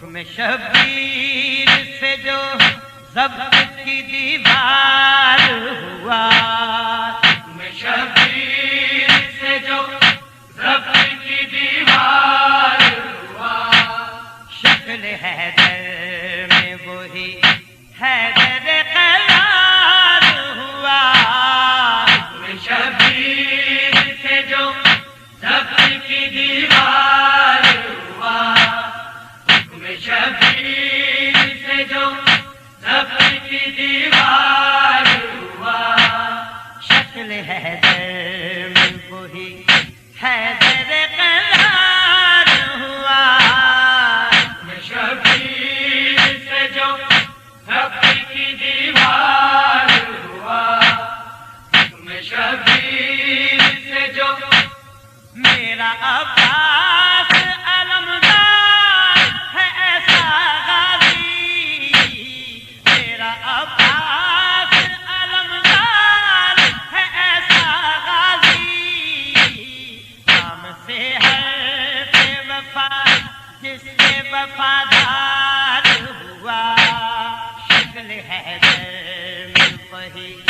حکم شبیر سے جو ضبط کی دیوار ہوا۔ حکم شبیر شبیر سے جو میرا عباس علمدار ہے، ایسا غازی۔ میرا عباس علمدار ہے، ایسا غازی۔ کام سے ہے سے وفا، جس سے وفادار ہوا۔ شکل ہے وہی۔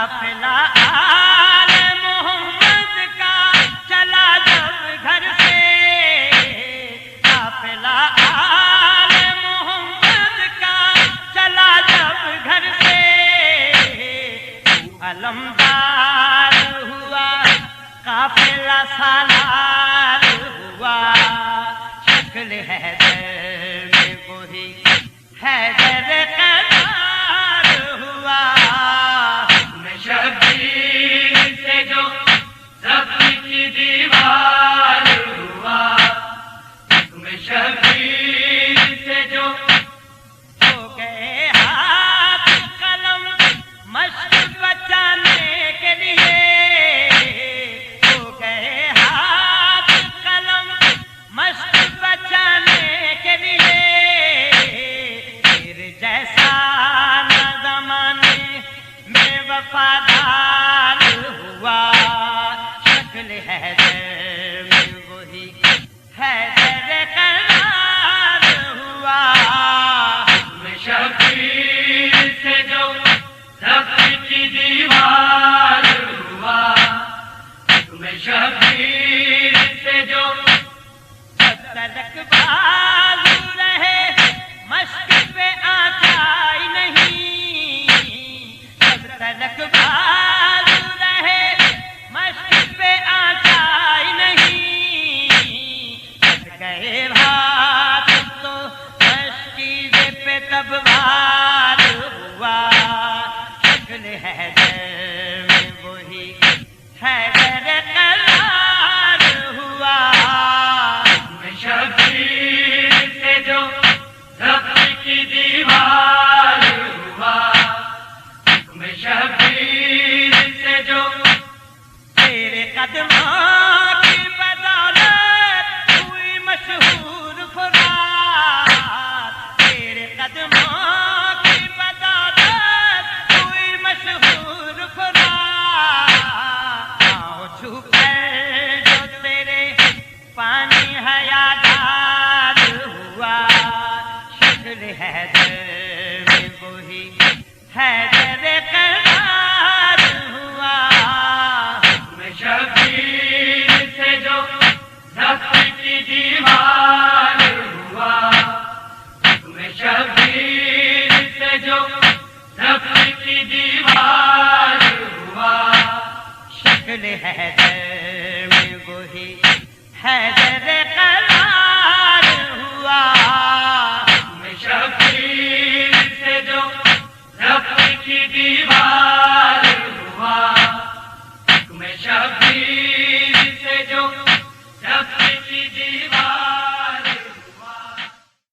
اپلا آر محمد کا چلا جب گھر سے۔ محمد کا چلا جب گھر سے۔ پوا علمدار ہوا، قافلہ سالار ہوا۔ شکل ہے میں وہی ہے ہے وہی ہے میں وہی ہے۔ ہی حیدر قرار ہوا۔ میں شبیر سے جو زخم کی دیوار ہوا۔ میں شبیر سے جو زخم کی دیوار ہوا۔ شکل حیدر میں وہی حیدر قرار ہوا۔